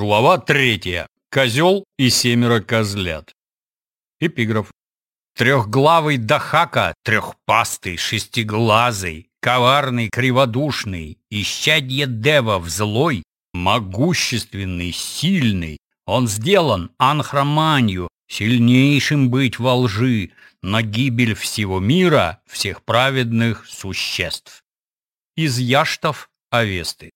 Глава третья. Козел и семеро козлят. Эпиграф. Трехглавый Дахака, трехпастый, шестиглазый, коварный, криводушный, исчадье девов злой, могущественный, сильный. Он сделан анхроманью, сильнейшим быть во лжи, на гибель всего мира, всех праведных существ. Из яштов Авесты.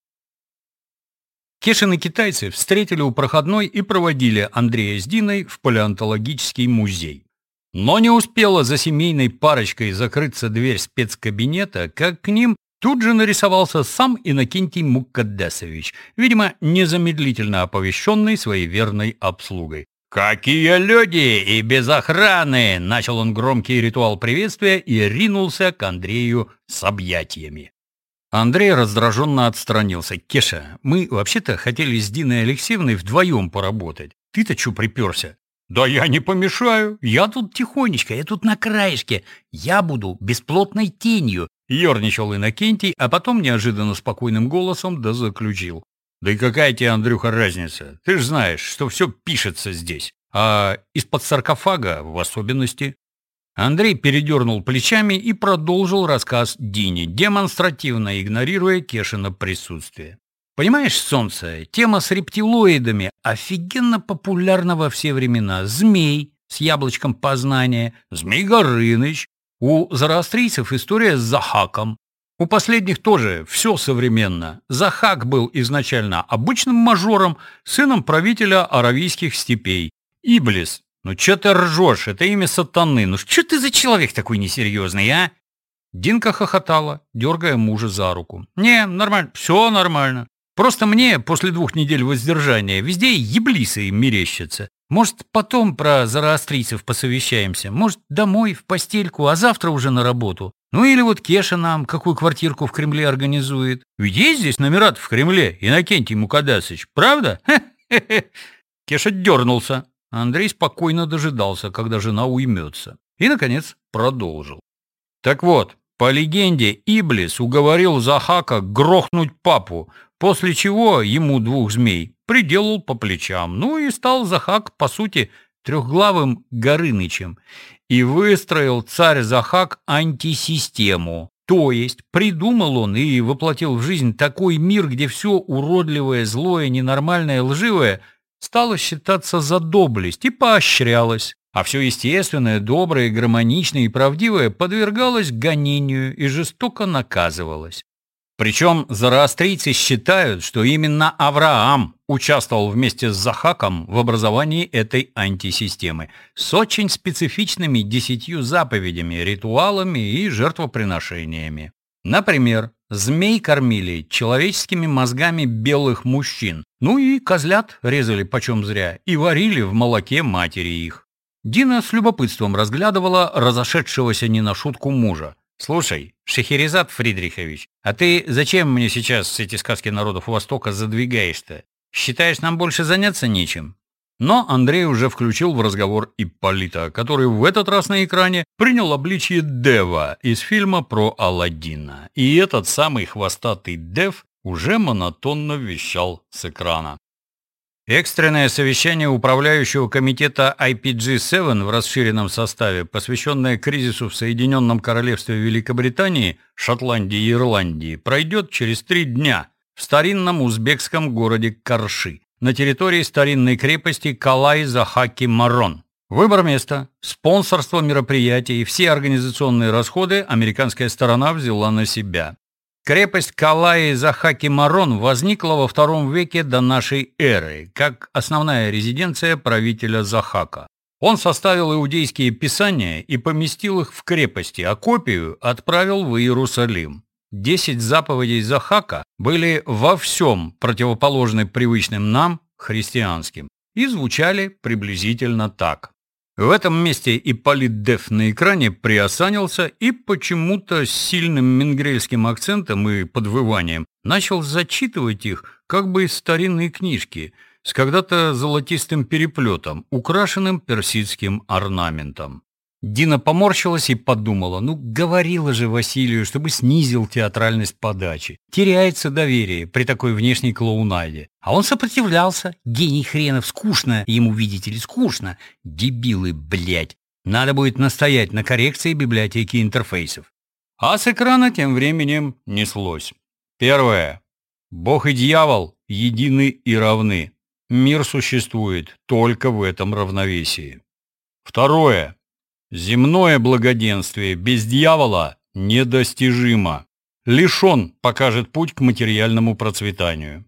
Кешины китайцы встретили у проходной и проводили Андрея с Диной в палеонтологический музей. Но не успела за семейной парочкой закрыться дверь спецкабинета, как к ним тут же нарисовался сам Иннокентий Муккадесович, видимо, незамедлительно оповещенный своей верной обслугой. «Какие люди и без охраны!» — начал он громкий ритуал приветствия и ринулся к Андрею с объятиями. Андрей раздраженно отстранился. «Кеша, мы вообще-то хотели с Диной Алексеевной вдвоем поработать. Ты-то чё приперся?» «Да я не помешаю. Я тут тихонечко, я тут на краешке. Я буду бесплотной тенью», — ерничал Иннокентий, а потом неожиданно спокойным голосом да заключил. Да и какая тебе, Андрюха, разница? Ты же знаешь, что все пишется здесь. А из-под саркофага в особенности. Андрей передернул плечами и продолжил рассказ Дине, демонстративно игнорируя Кешина присутствие. Понимаешь, солнце, тема с рептилоидами офигенно популярна во все времена. Змей с яблочком познания, Змей Горыныч. У зороастрийцев история с Захаком. У последних тоже все современно. Захак был изначально обычным мажором, сыном правителя аравийских степей. Иблис. Ну что ты ржешь? Это имя сатаны. Ну что ты за человек такой несерьезный, а? Динка хохотала, дергая мужа за руку. «Не, нормально, все нормально. Просто мне после двух недель воздержания везде еблисы мерещатся. Может, потом про зороастрийцев посовещаемся. Может, домой, в постельку, а завтра уже на работу. Ну или вот Кеша нам какую квартирку в Кремле организует. Ведь есть здесь номера в Кремле, Иннокентий Мукадасыч, правда? Кеша дернулся. Андрей спокойно дожидался, когда жена уймется. И, наконец, продолжил. Так вот, по легенде, Иблис уговорил Захака грохнуть папу, после чего ему двух змей приделал по плечам. Ну и стал Захак, по сути, трехглавым Горынычем и выстроил царь Захак антисистему. То есть придумал он и воплотил в жизнь такой мир, где все уродливое, злое, ненормальное, лживое стало считаться за доблесть и поощрялось, а все естественное, доброе, гармоничное и правдивое подвергалось гонению и жестоко наказывалось. Причем зороастрийцы считают, что именно Авраам участвовал вместе с Захаком в образовании этой антисистемы с очень специфичными десятью заповедями, ритуалами и жертвоприношениями. Например, змей кормили человеческими мозгами белых мужчин, ну и козлят резали почем зря и варили в молоке матери их. Дина с любопытством разглядывала разошедшегося не на шутку мужа. «Слушай, Шехерезад Фридрихович, а ты зачем мне сейчас эти сказки народов Востока задвигаешь-то? Считаешь, нам больше заняться нечем?» Но Андрей уже включил в разговор Ипполита, который в этот раз на экране принял обличие Дева из фильма про Аладдина. И этот самый хвостатый Дев уже монотонно вещал с экрана. Экстренное совещание управляющего комитета IPG-7 в расширенном составе, посвященное кризису в Соединенном Королевстве Великобритании, Шотландии и Ирландии, пройдет через три дня в старинном узбекском городе Карши, на территории старинной крепости Калай-Захаки-Марон. Выбор места, спонсорство мероприятий и все организационные расходы американская сторона взяла на себя. Крепость Калаи Захаки Марон возникла во втором веке до нашей эры, как основная резиденция правителя Захака. Он составил иудейские писания и поместил их в крепости, а копию отправил в Иерусалим. Десять заповедей Захака были во всем противоположны привычным нам, христианским, и звучали приблизительно так. В этом месте Ипполит Деф на экране приосанился и почему-то с сильным мингрельским акцентом и подвыванием начал зачитывать их как бы из старинной книжки с когда-то золотистым переплетом, украшенным персидским орнаментом. Дина поморщилась и подумала, ну, говорила же Василию, чтобы снизил театральность подачи. Теряется доверие при такой внешней клоунаде. А он сопротивлялся. Гений хренов, скучно. Ему, видите ли, скучно. Дебилы, блядь. Надо будет настоять на коррекции библиотеки интерфейсов. А с экрана тем временем неслось. Первое. Бог и дьявол едины и равны. Мир существует только в этом равновесии. Второе. Земное благоденствие без дьявола недостижимо. Лишь он покажет путь к материальному процветанию.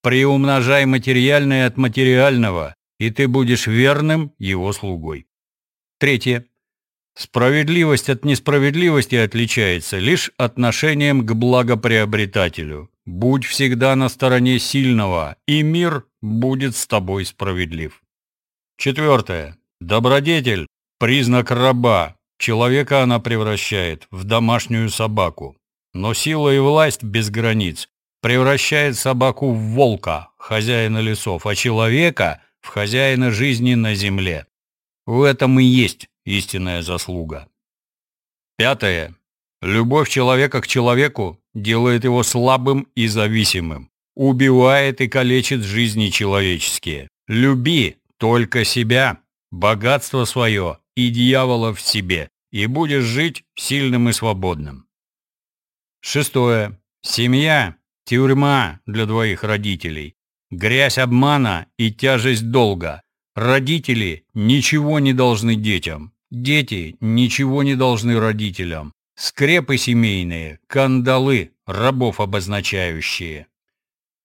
Приумножай материальное от материального, и ты будешь верным его слугой. Третье. Справедливость от несправедливости отличается лишь отношением к благоприобретателю. Будь всегда на стороне сильного, и мир будет с тобой справедлив. Четвертое. Добродетель Признак раба. Человека она превращает в домашнюю собаку. Но сила и власть без границ превращает собаку в волка, хозяина лесов, а человека в хозяина жизни на земле. В этом и есть истинная заслуга. Пятое. Любовь человека к человеку делает его слабым и зависимым, убивает и калечит жизни человеческие. Люби только себя, богатство свое и дьявола в себе, и будешь жить сильным и свободным. Шестое. Семья – тюрьма для двоих родителей. Грязь обмана и тяжесть долга. Родители ничего не должны детям. Дети ничего не должны родителям. Скрепы семейные, кандалы, рабов обозначающие.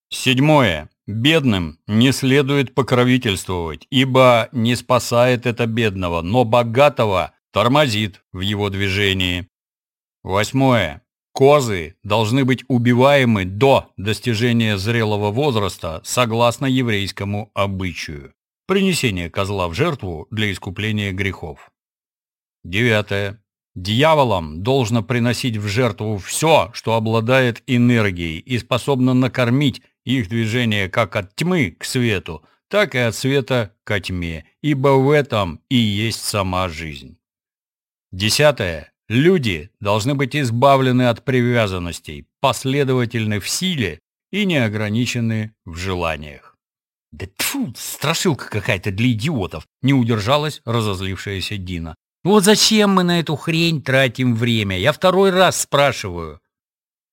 Седьмое. Бедным не следует покровительствовать, ибо не спасает это бедного, но богатого тормозит в его движении. Восьмое. Козы должны быть убиваемы до достижения зрелого возраста согласно еврейскому обычаю. Принесение козла в жертву для искупления грехов. Девятое. Дьяволам должно приносить в жертву все, что обладает энергией и способно накормить их движение как от тьмы к свету, так и от света ко тьме, ибо в этом и есть сама жизнь. Десятое. Люди должны быть избавлены от привязанностей, последовательны в силе и не ограничены в желаниях. Да тьфу, страшилка какая-то для идиотов, не удержалась разозлившаяся Дина. Вот зачем мы на эту хрень тратим время? Я второй раз спрашиваю.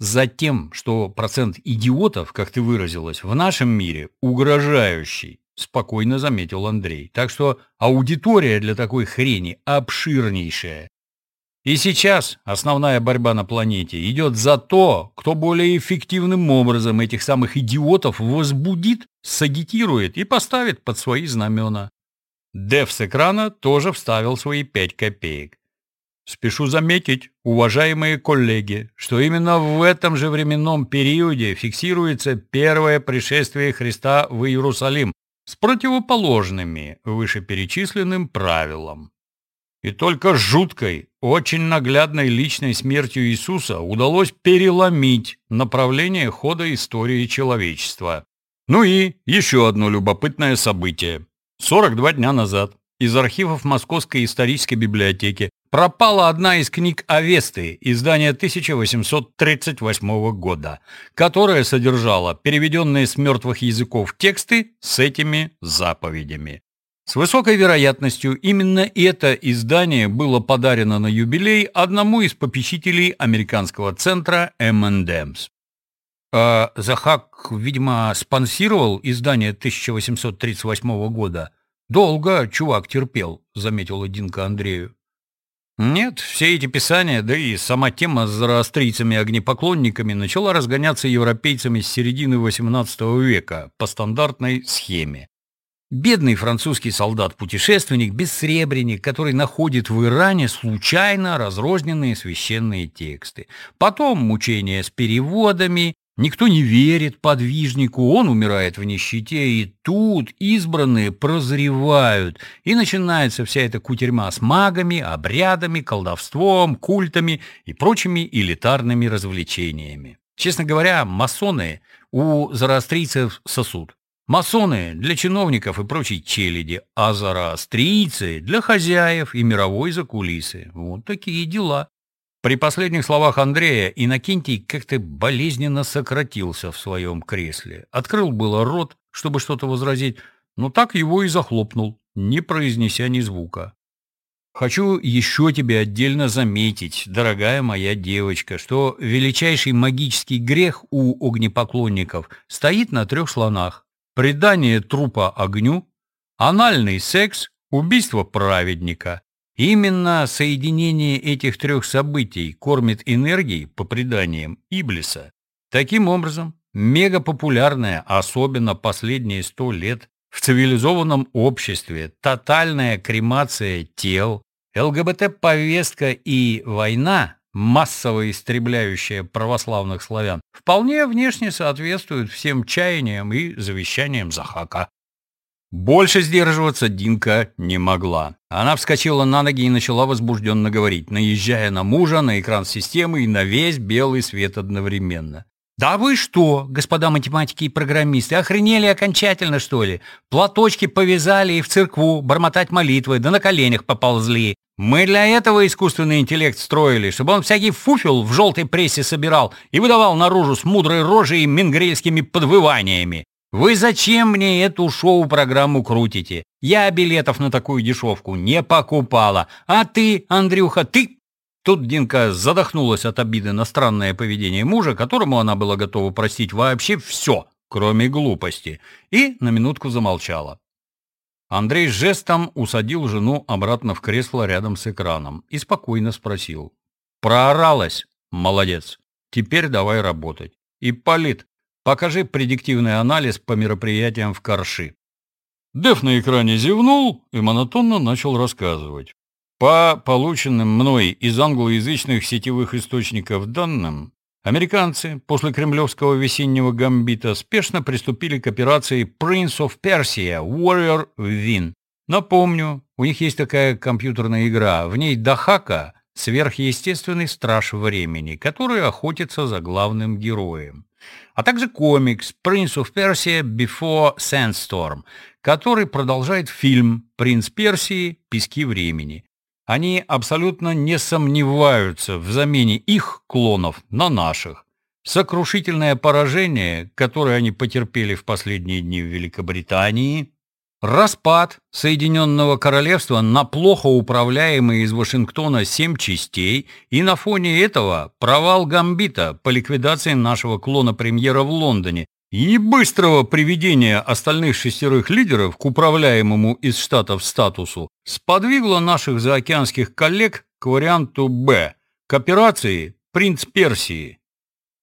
Затем, что процент идиотов, как ты выразилась, в нашем мире угрожающий, спокойно заметил Андрей. Так что аудитория для такой хрени обширнейшая. И сейчас основная борьба на планете идет за то, кто более эффективным образом этих самых идиотов возбудит, сагитирует и поставит под свои знамена. Дев с экрана тоже вставил свои пять копеек. Спешу заметить, уважаемые коллеги, что именно в этом же временном периоде фиксируется первое пришествие Христа в Иерусалим с противоположными вышеперечисленным правилам. И только жуткой, очень наглядной личной смертью Иисуса удалось переломить направление хода истории человечества. Ну и еще одно любопытное событие. 42 дня назад из архивов Московской исторической библиотеки пропала одна из книг Авесты, издания 1838 года, которая содержала переведенные с мертвых языков тексты с этими заповедями. С высокой вероятностью именно это издание было подарено на юбилей одному из попечителей американского центра M&M's. А Захак, видимо, спонсировал издание 1838 года. Долго чувак терпел, заметила Динка Андрею. Нет, все эти писания, да и сама тема с зороастрийцами-огнепоклонниками начала разгоняться европейцами с середины XVIII века по стандартной схеме. Бедный французский солдат-путешественник, бессребренник, который находит в Иране случайно разрозненные священные тексты. Потом мучения с переводами, Никто не верит подвижнику, он умирает в нищете, и тут избранные прозревают, и начинается вся эта кутерьма с магами, обрядами, колдовством, культами и прочими элитарными развлечениями. Честно говоря, масоны у зороастрийцев сосуд. Масоны для чиновников и прочей челяди, а зороастрийцы для хозяев и мировой закулисы. Вот такие дела. При последних словах Андрея Иннокентий как-то болезненно сократился в своем кресле. Открыл было рот, чтобы что-то возразить, но так его и захлопнул, не произнеся ни звука. Хочу еще тебе отдельно заметить, дорогая моя девочка, что величайший магический грех у огнепоклонников стоит на трех слонах. Предание трупа огню, анальный секс, убийство праведника. Именно соединение этих трех событий кормит энергией, по преданиям, Иблиса. Таким образом, мегапопулярная, особенно последние сто лет, в цивилизованном обществе тотальная кремация тел, ЛГБТ-повестка и война, массово истребляющая православных славян, вполне внешне соответствуют всем чаяниям и завещаниям Захака. Больше сдерживаться Динка не могла. Она вскочила на ноги и начала возбужденно говорить, наезжая на мужа, на экран системы и на весь белый свет одновременно. «Да вы что, господа математики и программисты, охренели окончательно, что ли? Платочки повязали и в церкву бормотать молитвы, да на коленях поползли. Мы для этого искусственный интеллект строили, чтобы он всякий фуфел в желтой прессе собирал и выдавал наружу с мудрой рожей и мингрельскими подвываниями. Вы зачем мне эту шоу-программу крутите? Я билетов на такую дешевку не покупала. А ты, Андрюха, ты Тут Динка задохнулась от обиды на странное поведение мужа, которому она была готова простить вообще все, кроме глупости, и на минутку замолчала. Андрей жестом усадил жену обратно в кресло рядом с экраном и спокойно спросил. «Прооралась? Молодец. Теперь давай работать. И, Полит, покажи предиктивный анализ по мероприятиям в Карши». Дев на экране зевнул и монотонно начал рассказывать. По полученным мной из англоязычных сетевых источников данным, американцы после кремлевского весеннего гамбита спешно приступили к операции Prince of Persia Warrior Win. Напомню, у них есть такая компьютерная игра, в ней Дахака – сверхъестественный страж времени, который охотится за главным героем. А также комикс Prince of Persia Before Sandstorm, который продолжает фильм «Принц Персии. Пески времени», они абсолютно не сомневаются в замене их клонов на наших. Сокрушительное поражение, которое они потерпели в последние дни в Великобритании, распад Соединенного Королевства на плохо управляемые из Вашингтона семь частей и на фоне этого провал Гамбита по ликвидации нашего клона-премьера в Лондоне и быстрого приведения остальных шестерых лидеров к управляемому из штатов статусу сподвигло наших заокеанских коллег к варианту «Б» – к операции «Принц Персии».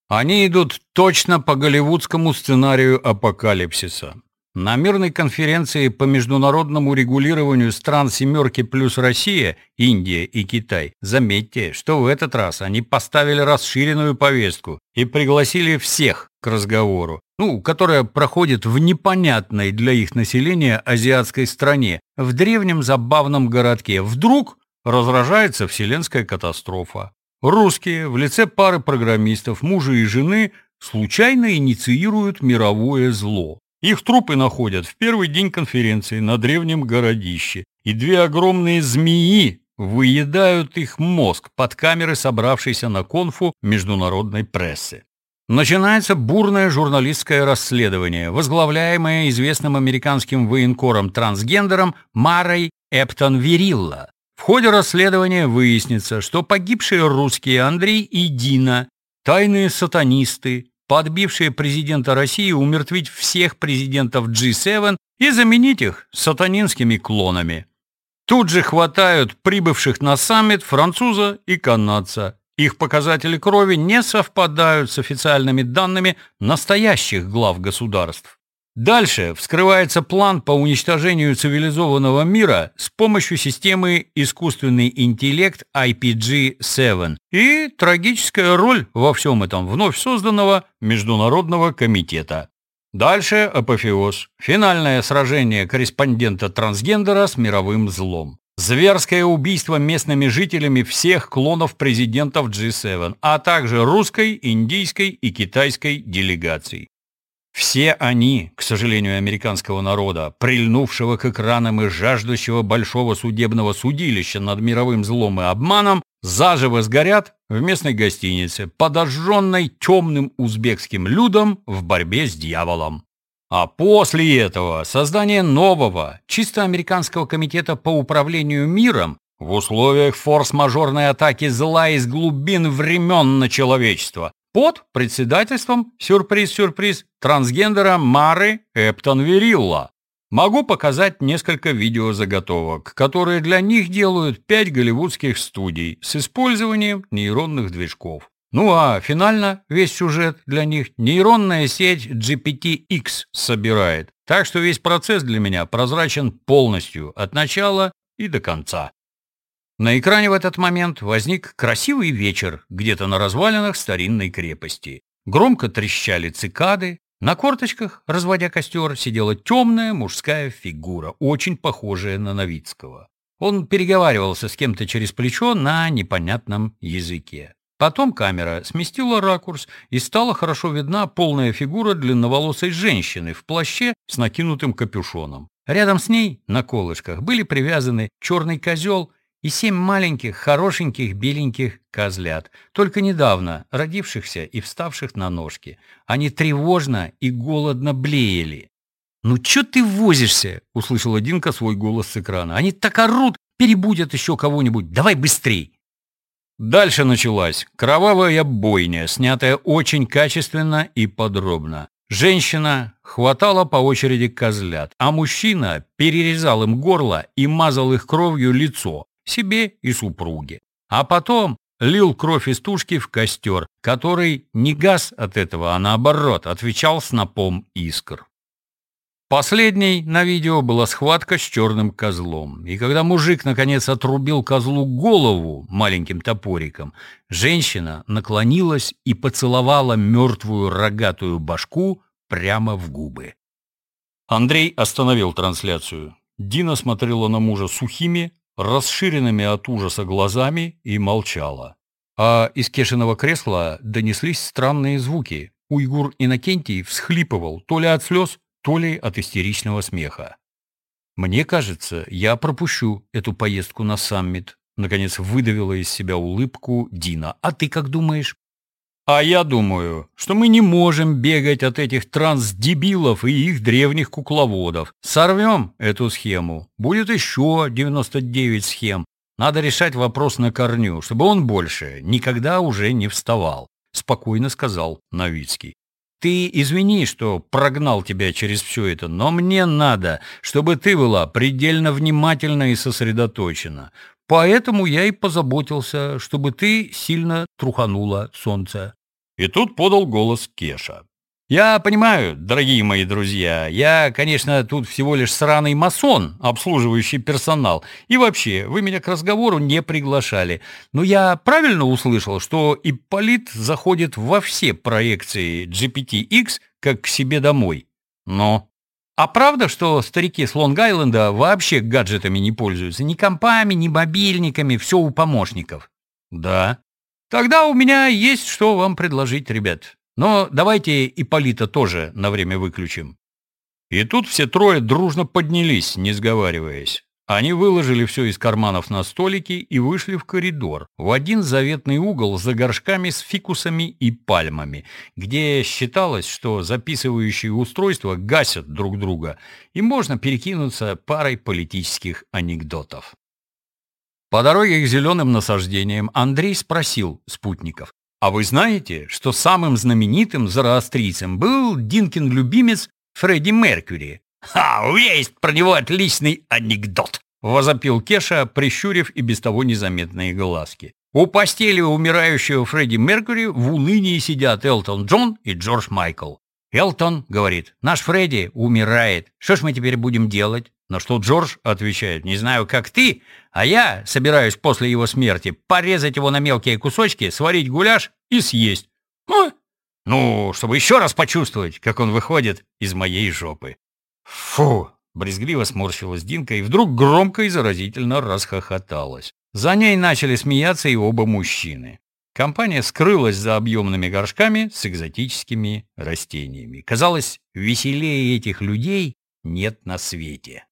Они идут точно по голливудскому сценарию апокалипсиса. На мирной конференции по международному регулированию стран «семерки» плюс Россия, Индия и Китай, заметьте, что в этот раз они поставили расширенную повестку и пригласили всех к разговору, ну, которая проходит в непонятной для их населения азиатской стране, в древнем забавном городке. Вдруг разражается вселенская катастрофа. Русские в лице пары программистов, мужа и жены, случайно инициируют мировое зло. Их трупы находят в первый день конференции на древнем городище, и две огромные змеи выедают их мозг под камеры собравшейся на конфу международной прессы. Начинается бурное журналистское расследование, возглавляемое известным американским военкором-трансгендером Марой Эптон Верилла. В ходе расследования выяснится, что погибшие русские Андрей и Дина – тайные сатанисты, подбившие президента России умертвить всех президентов G7 и заменить их сатанинскими клонами. Тут же хватают прибывших на саммит француза и канадца. Их показатели крови не совпадают с официальными данными настоящих глав государств. Дальше вскрывается план по уничтожению цивилизованного мира с помощью системы искусственный интеллект IPG-7 и трагическая роль во всем этом вновь созданного Международного комитета. Дальше апофеоз. Финальное сражение корреспондента-трансгендера с мировым злом. Зверское убийство местными жителями всех клонов президентов G7, а также русской, индийской и китайской делегаций. Все они, к сожалению, американского народа, прильнувшего к экранам и жаждущего большого судебного судилища над мировым злом и обманом, заживо сгорят в местной гостинице, подожженной темным узбекским людом в борьбе с дьяволом. А после этого создание нового, чисто американского комитета по управлению миром в условиях форс-мажорной атаки зла из глубин времен на человечество под председательством, сюрприз-сюрприз, трансгендера Мары Эптон Верилла. Могу показать несколько видеозаготовок, которые для них делают пять голливудских студий с использованием нейронных движков. Ну а финально весь сюжет для них нейронная сеть GPT-X собирает. Так что весь процесс для меня прозрачен полностью, от начала и до конца. На экране в этот момент возник красивый вечер где-то на развалинах старинной крепости. Громко трещали цикады, на корточках, разводя костер, сидела темная мужская фигура, очень похожая на Новицкого. Он переговаривался с кем-то через плечо на непонятном языке. Потом камера сместила ракурс, и стала хорошо видна полная фигура длинноволосой женщины в плаще с накинутым капюшоном. Рядом с ней, на колышках, были привязаны черный козел и семь маленьких, хорошеньких, беленьких козлят, только недавно родившихся и вставших на ножки. Они тревожно и голодно блеяли. «Ну чё ты возишься?» — услышала Динка свой голос с экрана. «Они так орут, перебудят еще кого-нибудь. Давай быстрей!» Дальше началась кровавая бойня, снятая очень качественно и подробно. Женщина хватала по очереди козлят, а мужчина перерезал им горло и мазал их кровью лицо, себе и супруге. А потом лил кровь из тушки в костер, который не газ от этого, а наоборот, отвечал снопом искр. Последней на видео была схватка с черным козлом. И когда мужик наконец отрубил козлу голову маленьким топориком, женщина наклонилась и поцеловала мертвую рогатую башку прямо в губы. Андрей остановил трансляцию. Дина смотрела на мужа сухими, расширенными от ужаса глазами и молчала. А из Кешиного кресла донеслись странные звуки. Уйгур Иннокентий всхлипывал то ли от слез, то ли от истеричного смеха. «Мне кажется, я пропущу эту поездку на саммит», наконец выдавила из себя улыбку Дина. «А ты как думаешь?» А я думаю, что мы не можем бегать от этих трансдебилов и их древних кукловодов. Сорвем эту схему. Будет еще 99 схем. Надо решать вопрос на корню, чтобы он больше никогда уже не вставал, спокойно сказал Новицкий. Ты извини, что прогнал тебя через все это, но мне надо, чтобы ты была предельно внимательна и сосредоточена. Поэтому я и позаботился, чтобы ты сильно труханула солнце. И тут подал голос Кеша. Я понимаю, дорогие мои друзья, я, конечно, тут всего лишь сраный масон, обслуживающий персонал. И вообще, вы меня к разговору не приглашали. Но я правильно услышал, что Ипполит заходит во все проекции GPT-X как к себе домой? Но а правда, что старики с Лонг-Айленда вообще гаджетами не пользуются? Ни компами, ни мобильниками, все у помощников? Да. Тогда у меня есть что вам предложить, ребят. Но давайте Ипполита тоже на время выключим. И тут все трое дружно поднялись, не сговариваясь. Они выложили все из карманов на столики и вышли в коридор, в один заветный угол за горшками с фикусами и пальмами, где считалось, что записывающие устройства гасят друг друга, и можно перекинуться парой политических анекдотов. По дороге к зеленым насаждениям Андрей спросил спутников, «А вы знаете, что самым знаменитым зороастрийцем был Динкин-любимец Фредди Меркьюри, «Ха, есть про него отличный анекдот!» — возопил Кеша, прищурив и без того незаметные глазки. У постели умирающего Фредди Меркьюри в унынии сидят Элтон Джон и Джордж Майкл. Элтон говорит, наш Фредди умирает, что ж мы теперь будем делать? На что Джордж отвечает, не знаю, как ты, а я собираюсь после его смерти порезать его на мелкие кусочки, сварить гуляш и съесть. Ну чтобы еще раз почувствовать, как он выходит из моей жопы. «Фу!» — брезгливо сморщилась Динка и вдруг громко и заразительно расхохоталась. За ней начали смеяться и оба мужчины. Компания скрылась за объемными горшками с экзотическими растениями. Казалось, веселее этих людей нет на свете.